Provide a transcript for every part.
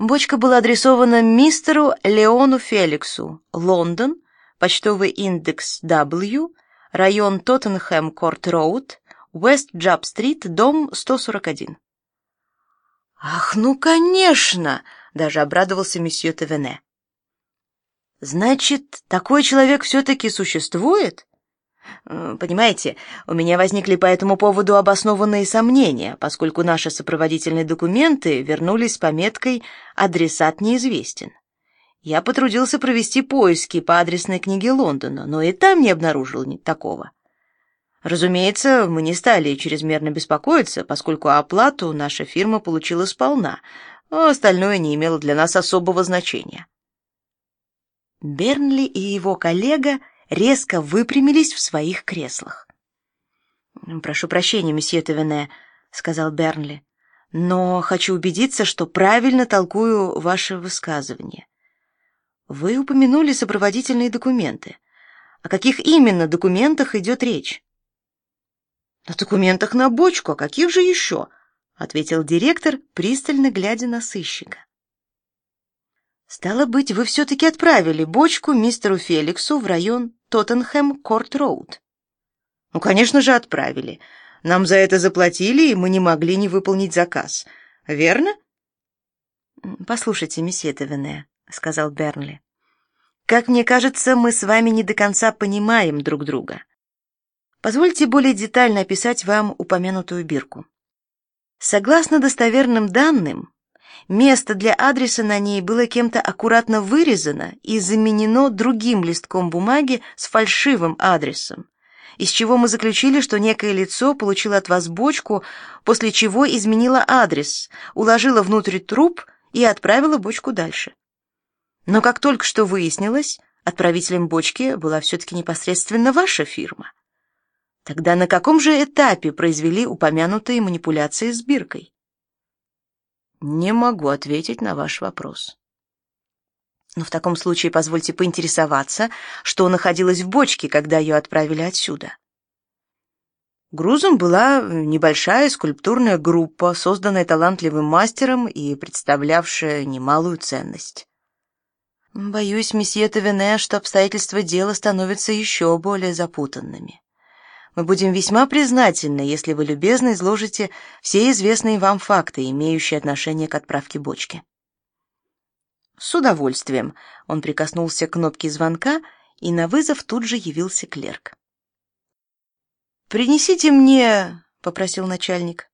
Бочка была адресована мистеру Леону Феликсу, Лондон, почтовый индекс W, район Тоттенхэм-Корт-Роуд, Уэст-Джаб-Стрит, дом 141. «Ах, ну, конечно!» — даже обрадовался месье Тевене. «Значит, такой человек все-таки существует?» Э, Понимаете, у меня возникли по этому поводу обоснованные сомнения, поскольку наши сопроводительные документы вернулись с пометкой «Адресат неизвестен». Я потрудился провести поиски по адресной книге Лондона, но и там не обнаружил ни такого. Разумеется, мы не стали чрезмерно беспокоиться, поскольку оплату наша фирма получила сполна, а остальное не имело для нас особого значения. Бернли и его коллега резко выпрямились в своих креслах. «Прошу прощения, месье Тевене», — сказал Бернли, «но хочу убедиться, что правильно толкую ваше высказывание. Вы упомянули сопроводительные документы. О каких именно документах идет речь?» «На документах на бочку, а каких же еще?» — ответил директор, пристально глядя на сыщика. «Стало быть, вы все-таки отправили бочку мистеру Феликсу в район Тоттенхэм-Корт-Роуд?» «Ну, конечно же, отправили. Нам за это заплатили, и мы не могли не выполнить заказ. Верно?» «Послушайте, месье Тавене», — сказал Бернли. «Как мне кажется, мы с вами не до конца понимаем друг друга. Позвольте более детально описать вам упомянутую бирку. Согласно достоверным данным, Место для адреса на ней было кем-то аккуратно вырезано и заменено другим листком бумаги с фальшивым адресом, из чего мы заключили, что некое лицо получило от вас бочку, после чего изменило адрес, уложило внутрь труп и отправило бочку дальше. Но как только что выяснилось, отправителем бочки была все-таки непосредственно ваша фирма. Тогда на каком же этапе произвели упомянутые манипуляции с биркой? Не могу ответить на ваш вопрос. Но в таком случае позвольте поинтересоваться, что находилось в бочке, когда ее отправили отсюда. Грузом была небольшая скульптурная группа, созданная талантливым мастером и представлявшая немалую ценность. Боюсь, месье Тавене, что обстоятельства дела становятся еще более запутанными. Мы будем весьма признательны, если вы любезно изложите все известные вам факты, имеющие отношение к отправке бочки. С удовольствием. Он прикоснулся к кнопке звонка, и на вызов тут же явился клерк. Принесите мне, попросил начальник,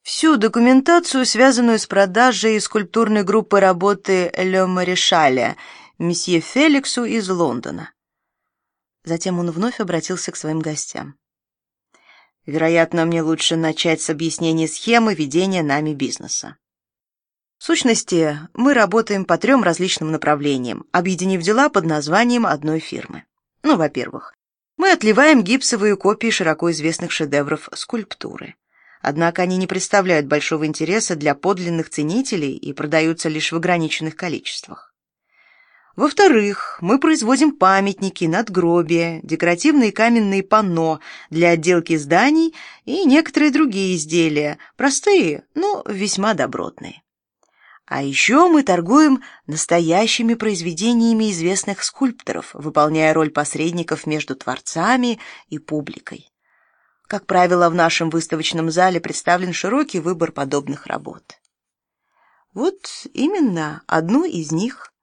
всю документацию, связанную с продажей скульптурной группы работы Ле Маришаля месье Феликсу из Лондона. Затем он вновь обратился к своим гостям. Вероятно, мне лучше начать с объяснения схемы ведения нами бизнеса. В сущности, мы работаем по трем различным направлениям, объединив дела под названием одной фирмы. Ну, во-первых, мы отливаем гипсовые копии широко известных шедевров скульптуры. Однако они не представляют большого интереса для подлинных ценителей и продаются лишь в ограниченных количествах. Во-вторых, мы производим памятники, надгробия, декоративные каменные панно для отделки зданий и некоторые другие изделия, простые, но весьма добротные. А еще мы торгуем настоящими произведениями известных скульпторов, выполняя роль посредников между творцами и публикой. Как правило, в нашем выставочном зале представлен широкий выбор подобных работ. Вот именно одну из них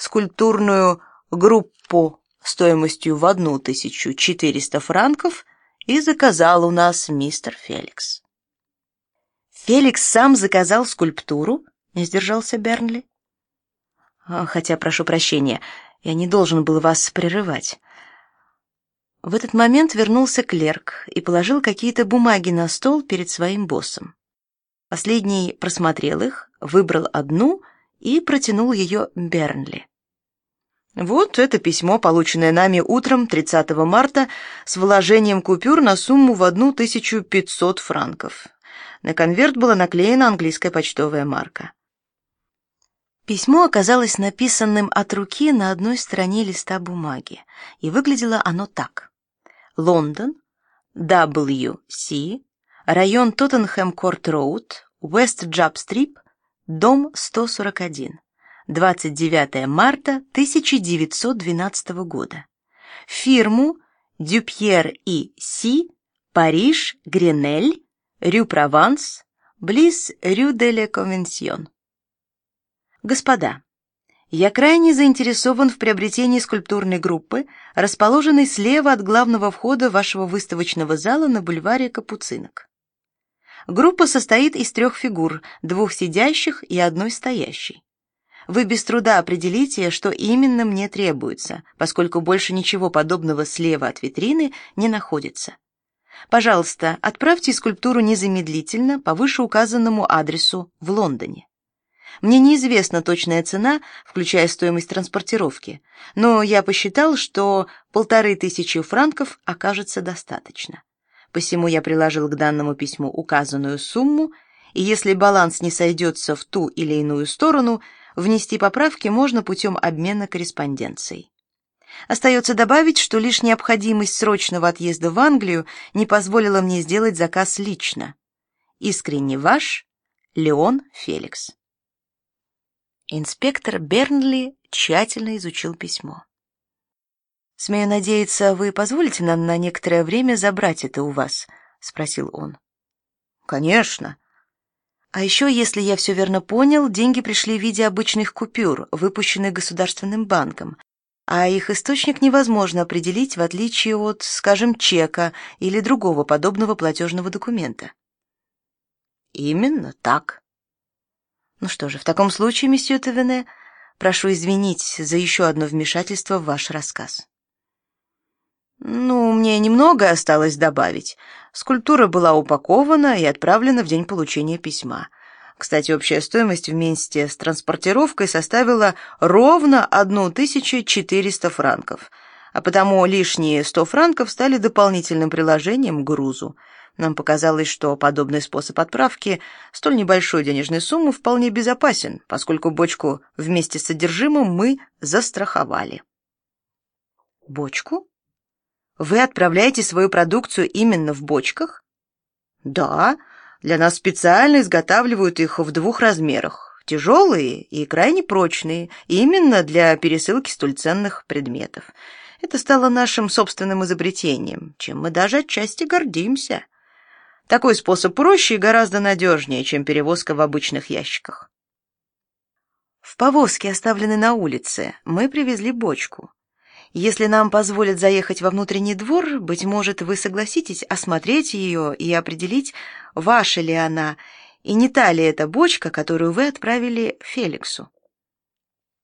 скульптурную группу стоимостью в одну тысячу четыреста франков и заказал у нас мистер Феликс. Феликс сам заказал скульптуру, не сдержался Бернли. А, хотя, прошу прощения, я не должен был вас прерывать. В этот момент вернулся клерк и положил какие-то бумаги на стол перед своим боссом. Последний просмотрел их, выбрал одну и протянул ее Бернли. Вот это письмо, полученное нами утром 30 марта с вложением купюр на сумму в 1500 франков. На конверт была наклеена английская почтовая марка. Письмо оказалось написанным от руки на одной стороне листа бумаги, и выглядело оно так: Лондон, W.C., район Тоттенхэм-Корт-Роуд, Уэст-Джаб-Стрит, дом 141, 29 марта 1912 года. Фирму Дюпьер и Си, Париж, Гренель, Рю Прованс, близ Рю де ле Конвенсьон. Господа, я крайне заинтересован в приобретении скульптурной группы, расположенной слева от главного входа вашего выставочного зала на бульваре Капуцинок. Группа состоит из трех фигур, двух сидящих и одной стоящей. Вы без труда определите, что именно мне требуется, поскольку больше ничего подобного слева от витрины не находится. Пожалуйста, отправьте скульптуру незамедлительно по вышеуказанному адресу в Лондоне. Мне неизвестна точная цена, включая стоимость транспортировки, но я посчитал, что полторы тысячи франков окажется достаточно. Посему я приложил к данному письму указанную сумму, и если баланс не сойдется в ту или иную сторону, внести поправки можно путем обмена корреспонденцией. Остается добавить, что лишь необходимость срочного отъезда в Англию не позволила мне сделать заказ лично. Искренне ваш, Леон Феликс. Инспектор Бернли тщательно изучил письмо. «Смею надеяться, вы позволите нам на некоторое время забрать это у вас?» — спросил он. «Конечно». «А еще, если я все верно понял, деньги пришли в виде обычных купюр, выпущенных Государственным банком, а их источник невозможно определить в отличие от, скажем, чека или другого подобного платежного документа». «Именно так», ну что же, в таком случае, месье Тавене, прошу извинить за еще одно вмешательство в ваш рассказ. Ну, мне немного осталось добавить. Скульптура была упакована и отправлена в день получения письма. Кстати, общая стоимость вместе с транспортировкой составила ровно 1400 франков, а потому лишние 100 франков стали дополнительным приложением к грузу. Нам показалось, что подобный способ отправки столь небольшой денежной суммы вполне безопасен, поскольку бочку вместе с содержимым мы застраховали. Бочку? Вы отправляете свою продукцию именно в бочках? Да, для нас специально изготавливают их в двух размерах: тяжелые и крайне прочные, именно для пересылки столь ценных предметов. Это стало нашим собственным изобретением, чем мы даже отчасти гордимся. Такой способ проще и гораздо надежнее, чем перевозка в обычных ящиках. В повозке, оставленной на улице, мы привезли бочку. Если нам позволят заехать во внутренний двор, быть может, вы согласитесь осмотреть ее и определить, ваша ли она, и не та ли это бочка, которую вы отправили Феликсу.